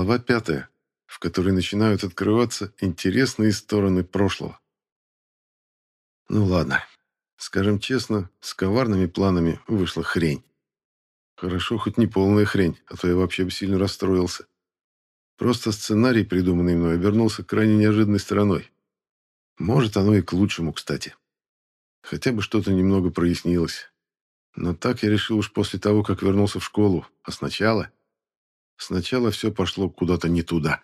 Глава пятая, в которой начинают открываться интересные стороны прошлого. Ну ладно, скажем честно, с коварными планами вышла хрень. Хорошо, хоть не полная хрень, а то я вообще бы сильно расстроился. Просто сценарий, придуманный мной, обернулся крайне неожиданной стороной. Может, оно и к лучшему, кстати. Хотя бы что-то немного прояснилось. Но так я решил уж после того, как вернулся в школу. А сначала... Сначала все пошло куда-то не туда.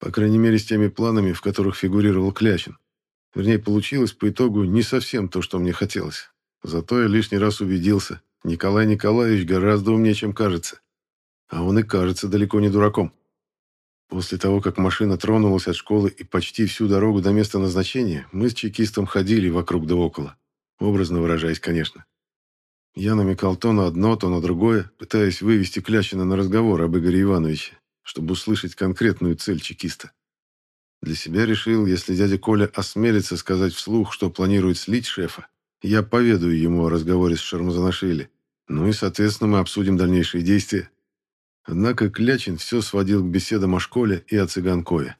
По крайней мере, с теми планами, в которых фигурировал Клячин. Вернее, получилось по итогу не совсем то, что мне хотелось. Зато я лишний раз убедился, Николай Николаевич гораздо умнее, чем кажется. А он и кажется далеко не дураком. После того, как машина тронулась от школы и почти всю дорогу до места назначения, мы с чекистом ходили вокруг да около. Образно выражаясь, конечно. Я намекал то на одно, то на другое, пытаясь вывести Клячина на разговор об Игоре Ивановиче, чтобы услышать конкретную цель чекиста. Для себя решил, если дядя Коля осмелится сказать вслух, что планирует слить шефа, я поведаю ему о разговоре с Шармазанашвили. Ну и, соответственно, мы обсудим дальнейшие действия. Однако Клячин все сводил к беседам о школе и о цыганкове.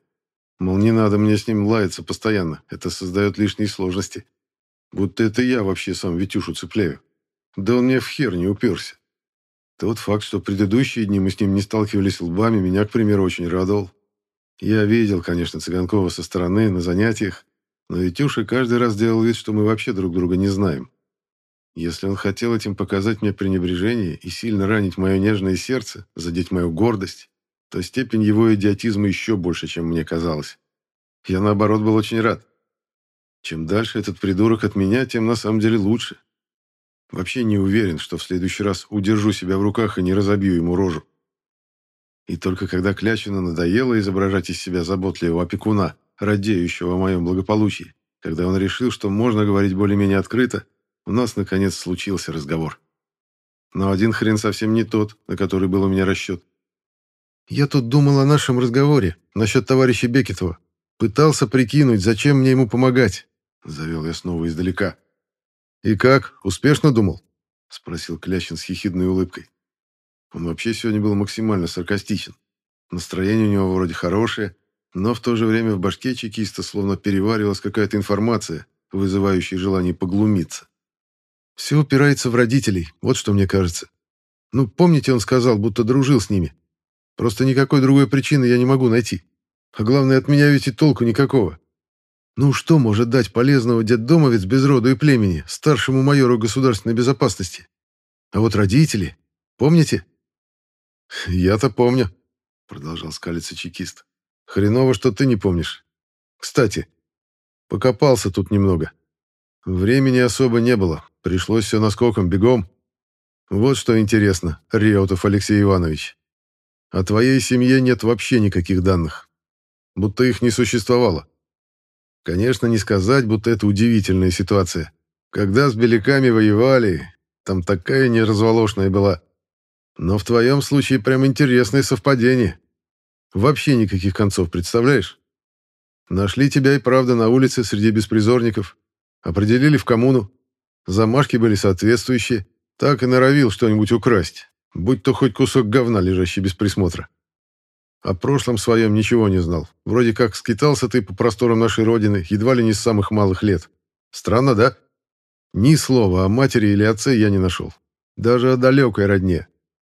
Мол, не надо мне с ним лаяться постоянно, это создает лишние сложности. Будто это я вообще сам Витюшу цепляю. Да он мне в хер не уперся. Тот факт, что предыдущие дни мы с ним не сталкивались лбами, меня, к примеру, очень радовал. Я видел, конечно, Цыганкова со стороны, на занятиях, но Витюша каждый раз делал вид, что мы вообще друг друга не знаем. Если он хотел этим показать мне пренебрежение и сильно ранить мое нежное сердце, задеть мою гордость, то степень его идиотизма еще больше, чем мне казалось. Я, наоборот, был очень рад. Чем дальше этот придурок от меня, тем на самом деле лучше. Вообще не уверен, что в следующий раз удержу себя в руках и не разобью ему рожу. И только когда Клячину надоело изображать из себя заботливого опекуна, радеющего о моем благополучии, когда он решил, что можно говорить более-менее открыто, у нас, наконец, случился разговор. Но один хрен совсем не тот, на который был у меня расчет. «Я тут думал о нашем разговоре насчет товарища Бекетова. Пытался прикинуть, зачем мне ему помогать», — завел я снова издалека. «И как, успешно думал?» — спросил Клячин с хихидной улыбкой. Он вообще сегодня был максимально саркастичен. Настроение у него вроде хорошее, но в то же время в башке чекиста словно переваривалась какая-то информация, вызывающая желание поглумиться. Все упирается в родителей, вот что мне кажется. Ну, помните, он сказал, будто дружил с ними. Просто никакой другой причины я не могу найти. А главное, от меня ведь и толку никакого. Ну, что может дать полезного детдомовец без рода и племени, старшему майору государственной безопасности? А вот родители, помните? Я-то помню, продолжал скалиться чекист. Хреново, что ты не помнишь. Кстати, покопался тут немного. Времени особо не было, пришлось все наскоком, бегом. Вот что интересно, Реутов Алексей Иванович. О твоей семье нет вообще никаких данных. Будто их не существовало. Конечно, не сказать, будто это удивительная ситуация. Когда с беляками воевали, там такая неразволошная была. Но в твоем случае прям интересное совпадение. Вообще никаких концов, представляешь? Нашли тебя и правда на улице среди беспризорников. Определили в коммуну. Замашки были соответствующие. Так и норовил что-нибудь украсть. Будь то хоть кусок говна, лежащий без присмотра. О прошлом своем ничего не знал. Вроде как скитался ты по просторам нашей родины, едва ли не с самых малых лет. Странно, да? Ни слова о матери или отце я не нашел. Даже о далекой родне.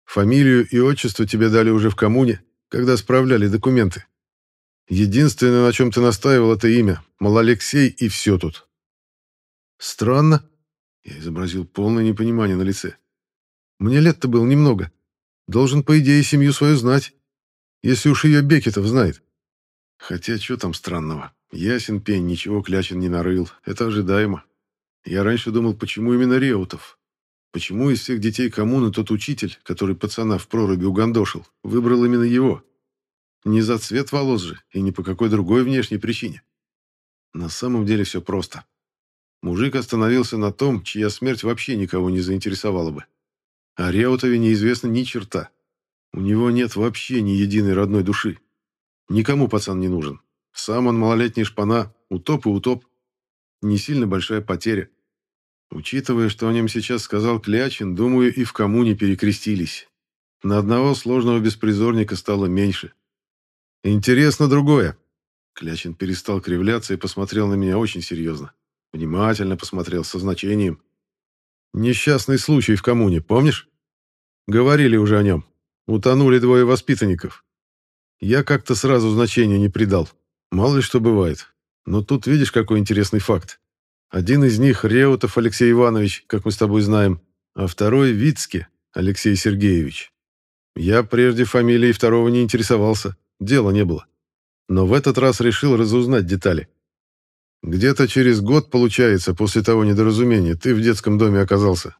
Фамилию и отчество тебе дали уже в коммуне, когда справляли документы. Единственное, на чем ты настаивал, это имя. Мол, Алексей и все тут. Странно. Я изобразил полное непонимание на лице. Мне лет-то было немного. Должен, по идее, семью свою знать. Если уж ее Бекетов знает. Хотя, что там странного? Ясен пень, ничего Клячин не нарыл. Это ожидаемо. Я раньше думал, почему именно Реутов? Почему из всех детей коммуны тот учитель, который пацана в проруби угандошил, выбрал именно его? Не за цвет волос же, и ни по какой другой внешней причине. На самом деле все просто. Мужик остановился на том, чья смерть вообще никого не заинтересовала бы. О Реутове неизвестно ни черта. У него нет вообще ни единой родной души. Никому пацан не нужен. Сам он малолетний шпана, утоп и утоп. Не сильно большая потеря. Учитывая, что о нем сейчас сказал Клячин, думаю, и в коммуне перекрестились. На одного сложного беспризорника стало меньше. Интересно другое. Клячин перестал кривляться и посмотрел на меня очень серьезно. Внимательно посмотрел, со значением. Несчастный случай в коммуне, помнишь? Говорили уже о нем. Утонули двое воспитанников. Я как-то сразу значения не придал. Мало ли что бывает. Но тут видишь, какой интересный факт. Один из них Реутов Алексей Иванович, как мы с тобой знаем, а второй Вицке Алексей Сергеевич. Я прежде фамилией второго не интересовался, дела не было. Но в этот раз решил разузнать детали. Где-то через год, получается, после того недоразумения, ты в детском доме оказался.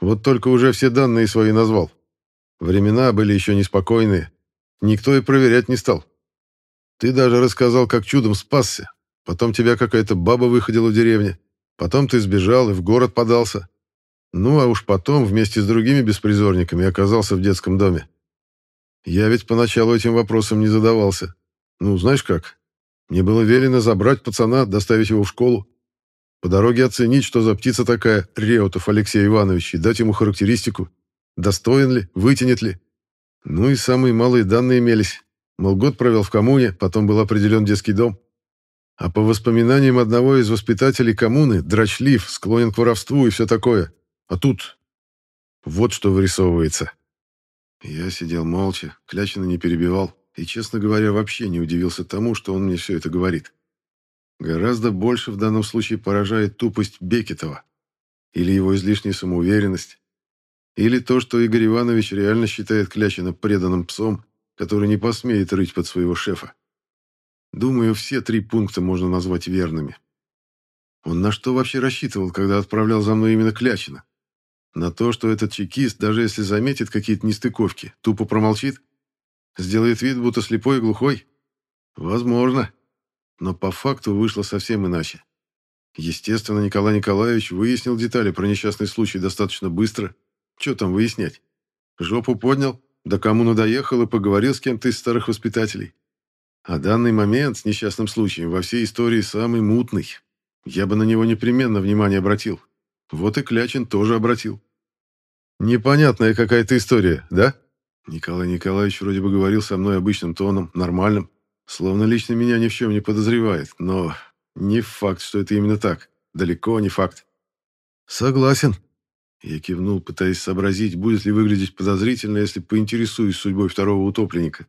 Вот только уже все данные свои назвал. Времена были еще неспокойные. Никто и проверять не стал. Ты даже рассказал, как чудом спасся. Потом тебя какая-то баба выходила в деревне. Потом ты сбежал и в город подался. Ну, а уж потом вместе с другими беспризорниками оказался в детском доме. Я ведь поначалу этим вопросом не задавался. Ну, знаешь как? Мне было велено забрать пацана, доставить его в школу. По дороге оценить, что за птица такая Реутов Алексей Иванович, и дать ему характеристику. Достоин ли, вытянет ли. Ну и самые малые данные имелись. Мол, год провел в коммуне, потом был определен детский дом. А по воспоминаниям одного из воспитателей коммуны, драчлив, склонен к воровству и все такое. А тут вот что вырисовывается. Я сидел молча, Клячина не перебивал, и, честно говоря, вообще не удивился тому, что он мне все это говорит. Гораздо больше в данном случае поражает тупость Бекетова. Или его излишняя самоуверенность. Или то, что Игорь Иванович реально считает Клячина преданным псом, который не посмеет рыть под своего шефа. Думаю, все три пункта можно назвать верными. Он на что вообще рассчитывал, когда отправлял за мной именно Клячина? На то, что этот чекист, даже если заметит какие-то нестыковки, тупо промолчит? Сделает вид, будто слепой и глухой? Возможно. Но по факту вышло совсем иначе. Естественно, Николай Николаевич выяснил детали про несчастный случай достаточно быстро. Что там выяснять? Жопу поднял, до кому надоехал и поговорил с кем-то из старых воспитателей. А данный момент с несчастным случаем во всей истории самый мутный. Я бы на него непременно внимание обратил. Вот и Клячин тоже обратил. Непонятная какая-то история, да? Николай Николаевич вроде бы говорил со мной обычным тоном, нормальным, словно лично меня ни в чем не подозревает, но не факт, что это именно так. Далеко не факт. Согласен. Я кивнул, пытаясь сообразить, будет ли выглядеть подозрительно, если поинтересуюсь судьбой второго утопленника.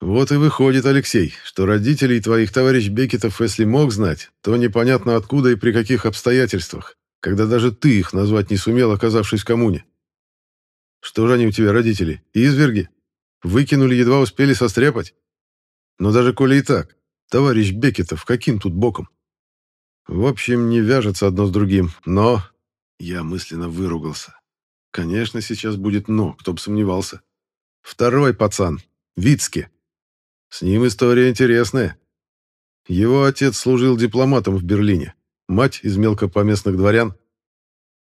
Вот и выходит, Алексей, что родителей твоих товарищ Бекетов, если мог знать, то непонятно откуда и при каких обстоятельствах, когда даже ты их назвать не сумел, оказавшись в коммуне. Что же они у тебя, родители? Изверги? Выкинули, едва успели состряпать? Но даже коли и так, товарищ Бекетов, каким тут боком? В общем, не вяжется одно с другим, но... Я мысленно выругался. Конечно, сейчас будет «но», кто бы сомневался. Второй пацан, Вицке. С ним история интересная. Его отец служил дипломатом в Берлине, мать из мелкопоместных дворян,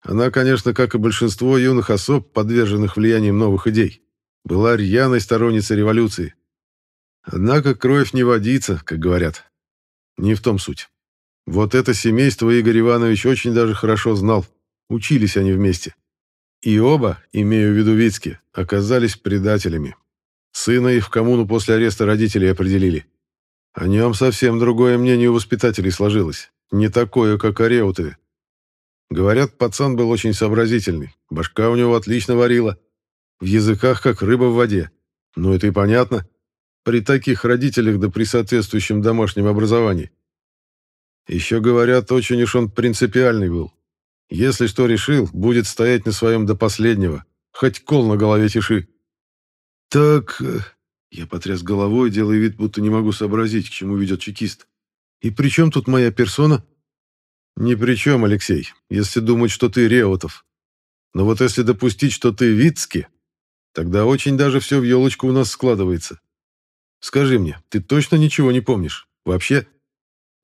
она, конечно, как и большинство юных особ, подверженных влиянием новых идей, была рьяной сторонницей революции. Однако кровь не водится, как говорят. Не в том суть. Вот это семейство Игорь Иванович очень даже хорошо знал. Учились они вместе. И оба, имею в виду Вицки, оказались предателями. Сына их в коммуну после ареста родителей определили. О нем совсем другое мнение у воспитателей сложилось. Не такое, как о Реутове. Говорят, пацан был очень сообразительный. Башка у него отлично варила. В языках, как рыба в воде. Ну, это и понятно. При таких родителях да при соответствующем домашнем образовании. Еще говорят, очень уж он принципиальный был. Если что решил, будет стоять на своем до последнего. Хоть кол на голове тиши. Так... Э, я потряс головой, делая вид, будто не могу сообразить, к чему ведет чекист. И при чем тут моя персона? «Ни при чем, Алексей, если думать, что ты Реутов. Но вот если допустить, что ты Вицки, тогда очень даже все в елочку у нас складывается. Скажи мне, ты точно ничего не помнишь? Вообще?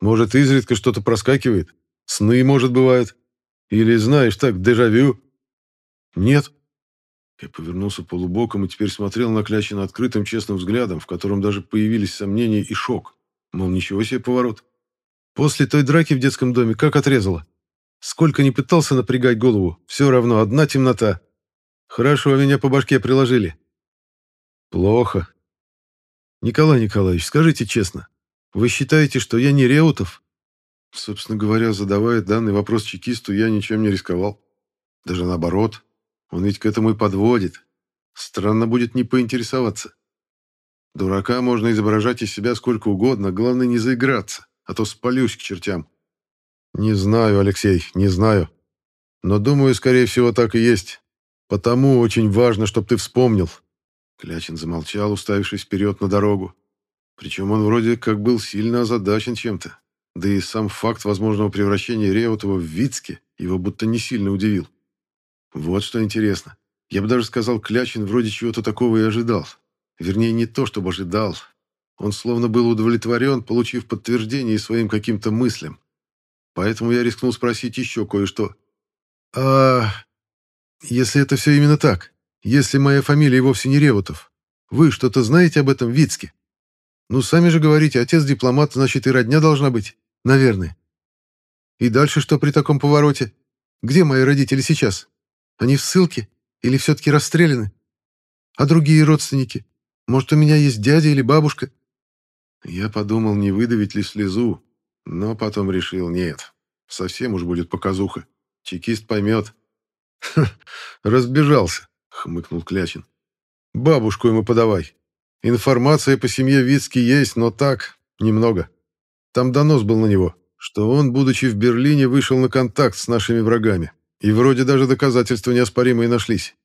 Может, изредка что-то проскакивает? Сны, может, бывают? Или, знаешь, так, дежавю?» «Нет». Я повернулся полубоком и теперь смотрел на Клячина открытым честным взглядом, в котором даже появились сомнения и шок. Мол, ничего себе поворот. После той драки в детском доме как отрезало. Сколько не пытался напрягать голову, все равно одна темнота. Хорошо меня по башке приложили. Плохо. Николай Николаевич, скажите честно, вы считаете, что я не Реутов? Собственно говоря, задавая данный вопрос чекисту, я ничем не рисковал. Даже наоборот. Он ведь к этому и подводит. Странно будет не поинтересоваться. Дурака можно изображать из себя сколько угодно, главное не заиграться, а то спалюсь к чертям. Не знаю, Алексей, не знаю. Но думаю, скорее всего, так и есть. Потому очень важно, чтобы ты вспомнил. Клячин замолчал, уставившись вперед на дорогу. Причем он вроде как был сильно озадачен чем-то. Да и сам факт возможного превращения Реутова в Вицке его будто не сильно удивил. Вот что интересно. Я бы даже сказал, Клячин вроде чего-то такого и ожидал. Вернее, не то, чтобы ожидал. Он словно был удовлетворен, получив подтверждение своим каким-то мыслям. Поэтому я рискнул спросить еще кое-что. «А если это все именно так? Если моя фамилия вовсе не Реутов? Вы что-то знаете об этом Вицке? Ну, сами же говорите, отец дипломат, значит, и родня должна быть. Наверное. И дальше что при таком повороте? Где мои родители сейчас? Они в ссылке? Или все-таки расстреляны? А другие родственники? Может, у меня есть дядя или бабушка?» Я подумал, не выдавить ли слезу, но потом решил, нет, совсем уж будет показуха. Чекист поймет. «Разбежался», — хмыкнул Клячин. «Бабушку ему подавай. Информация по семье Вицки есть, но так, немного. Там донос был на него, что он, будучи в Берлине, вышел на контакт с нашими врагами. И вроде даже доказательства неоспоримые нашлись.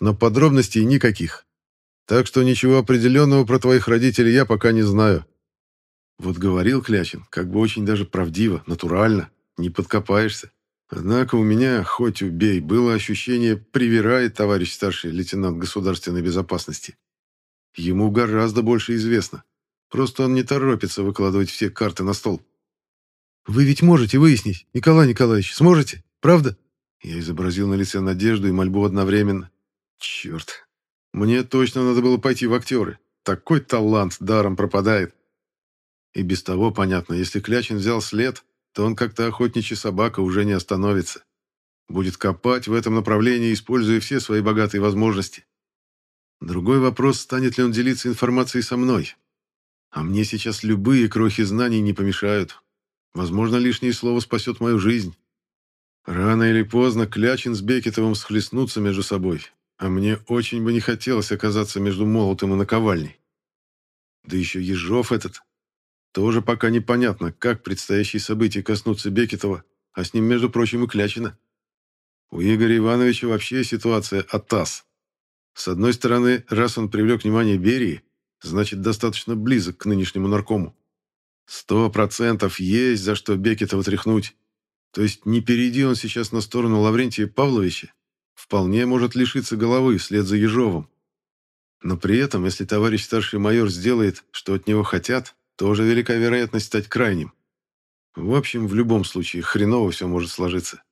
Но подробностей никаких. Так что ничего определенного про твоих родителей я пока не знаю. Вот говорил Клячин, как бы очень даже правдиво, натурально, не подкопаешься. Однако у меня, хоть убей, было ощущение, привирает товарищ старший лейтенант государственной безопасности. Ему гораздо больше известно. Просто он не торопится выкладывать все карты на стол. «Вы ведь можете выяснить, Николай Николаевич, сможете? Правда?» Я изобразил на лице надежду и мольбу одновременно. «Черт, мне точно надо было пойти в актеры. Такой талант даром пропадает. И без того понятно, если Клячин взял след, то он как-то охотничья собака уже не остановится. Будет копать в этом направлении, используя все свои богатые возможности. Другой вопрос, станет ли он делиться информацией со мной. А мне сейчас любые крохи знаний не помешают. Возможно, лишнее слово спасет мою жизнь. Рано или поздно Клячин с Бекетовым схлестнутся между собой, а мне очень бы не хотелось оказаться между молотом и наковальней. Да еще Ежов этот. Тоже пока непонятно, как предстоящие события коснутся Бекетова, а с ним, между прочим, и Клячина. У Игоря Ивановича вообще ситуация атас. С одной стороны, раз он привлек внимание Берии, значит, достаточно близок к нынешнему наркому. Сто процентов есть за что Бекетова тряхнуть. То есть не перейди он сейчас на сторону Лаврентия Павловича, вполне может лишиться головы вслед за Ежовым. Но при этом, если товарищ старший майор сделает, что от него хотят, тоже велика вероятность стать крайним. В общем, в любом случае, хреново все может сложиться.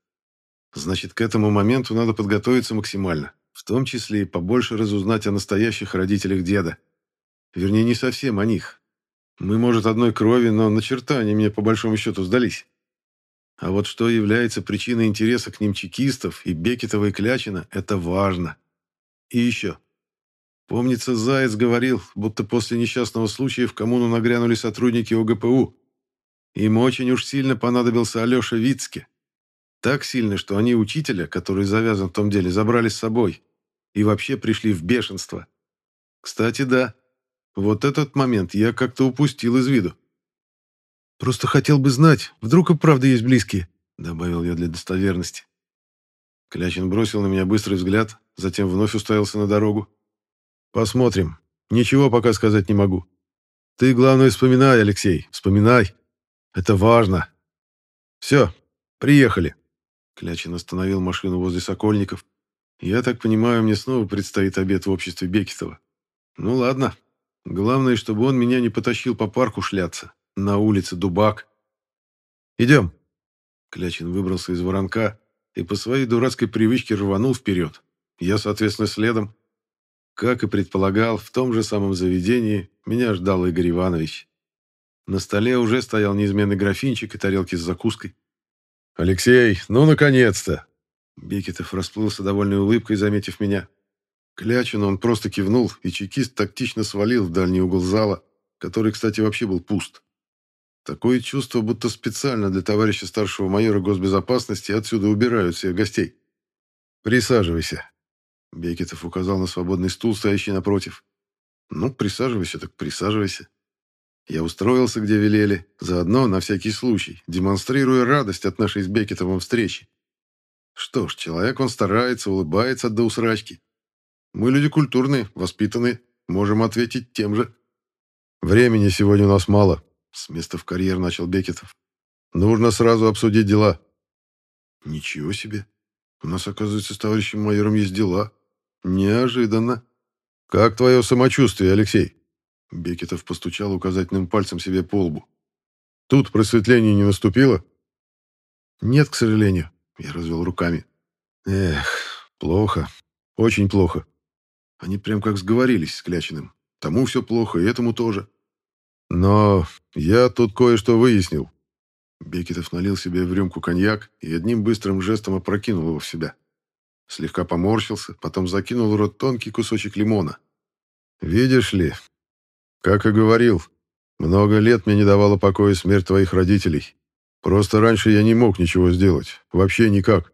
Значит, к этому моменту надо подготовиться максимально, в том числе и побольше разузнать о настоящих родителях деда. Вернее, не совсем о них. Мы, может, одной крови, но на черта они мне по большому счету сдались. А вот что является причиной интереса к ним чекистов и Бекетова и Клячина, это важно. И еще. Помнится, Заяц говорил, будто после несчастного случая в коммуну нагрянули сотрудники ОГПУ. Им очень уж сильно понадобился Алеша Вицке. Так сильно, что они учителя, который завязан в том деле, забрали с собой. И вообще пришли в бешенство. Кстати, да. Вот этот момент я как-то упустил из виду. Просто хотел бы знать, вдруг и правда есть близкие», — добавил я для достоверности. Клячин бросил на меня быстрый взгляд, затем вновь уставился на дорогу. «Посмотрим. Ничего пока сказать не могу. Ты, главное, вспоминай, Алексей, вспоминай. Это важно. Все, приехали». Клячин остановил машину возле Сокольников. «Я так понимаю, мне снова предстоит обед в обществе Бекетова. Ну ладно. Главное, чтобы он меня не потащил по парку шляться. На улице Дубак. «Идем». Клячин выбрался из воронка и по своей дурацкой привычке рванул вперед. Я, соответственно, следом. Как и предполагал, в том же самом заведении меня ждал Игорь Иванович. На столе уже стоял неизменный графинчик и тарелки с закуской. «Алексей, ну, наконец-то!» Бекетов расплылся довольной улыбкой, заметив меня. Клячину он просто кивнул, и чекист тактично свалил в дальний угол зала, который, кстати, вообще был пуст. Такое чувство, будто специально для товарища старшего майора госбезопасности отсюда убирают всех гостей. «Присаживайся», — Бекетов указал на свободный стул, стоящий напротив. «Ну, присаживайся, так присаживайся». Я устроился, где велели, заодно, на всякий случай, демонстрируя радость от нашей с Бекетовым встречи. Что ж, человек он старается, улыбается до усрачки. Мы люди культурные, воспитанные, можем ответить тем же. Времени сегодня у нас мало, с места в карьер начал Бекетов. Нужно сразу обсудить дела. Ничего себе. У нас, оказывается, с товарищем майором есть дела. Неожиданно. Как твое самочувствие, Алексей? Бекетов постучал указательным пальцем себе по лбу. Тут просветление не наступило? Нет, к сожалению. Я развел руками. Эх, плохо. Очень плохо. Они прям как сговорились с Клячиным. Тому все плохо, и этому тоже. Но я тут кое-что выяснил. Бекетов налил себе в рюмку коньяк и одним быстрым жестом опрокинул его в себя. Слегка поморщился, потом закинул в рот тонкий кусочек лимона. «Видишь ли, как и говорил, много лет мне не давала покоя смерть твоих родителей. Просто раньше я не мог ничего сделать. Вообще никак.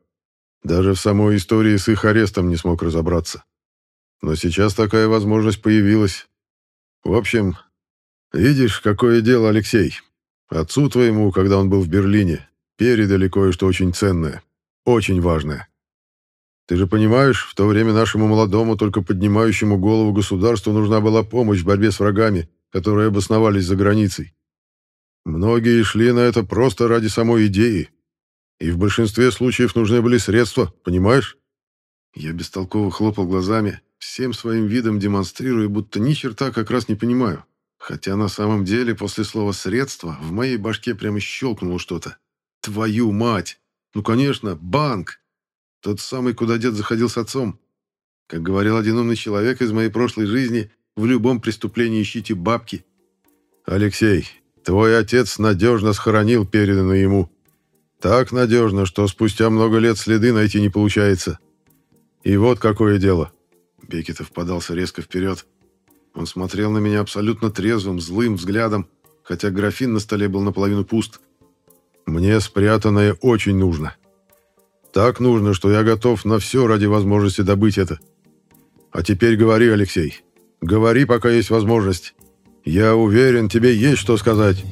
Даже в самой истории с их арестом не смог разобраться. Но сейчас такая возможность появилась. В общем, видишь, какое дело, Алексей. Отцу твоему, когда он был в Берлине, передали кое-что очень ценное, очень важное. Ты же понимаешь, в то время нашему молодому, только поднимающему голову государству нужна была помощь в борьбе с врагами, которые обосновались за границей. Многие шли на это просто ради самой идеи. И в большинстве случаев нужны были средства, понимаешь? Я бестолково хлопал глазами, всем своим видом демонстрируя, будто ни черта как раз не понимаю. Хотя на самом деле после слова «средства» в моей башке прямо щелкнуло что-то. Твою мать! Ну, конечно, банк! Тот самый, куда дед заходил с отцом. Как говорил один умный человек из моей прошлой жизни, в любом преступлении ищите бабки. Алексей, Твой отец надежно схоронил переданное ему. Так надежно, что спустя много лет следы найти не получается. И вот какое дело. Бекетов подался резко вперед. Он смотрел на меня абсолютно трезвым, злым взглядом, хотя графин на столе был наполовину пуст. Мне спрятанное очень нужно. Так нужно, что я готов на все ради возможности добыть это. А теперь говори, Алексей. Говори, пока есть возможность. Я уверен, тебе есть что сказать».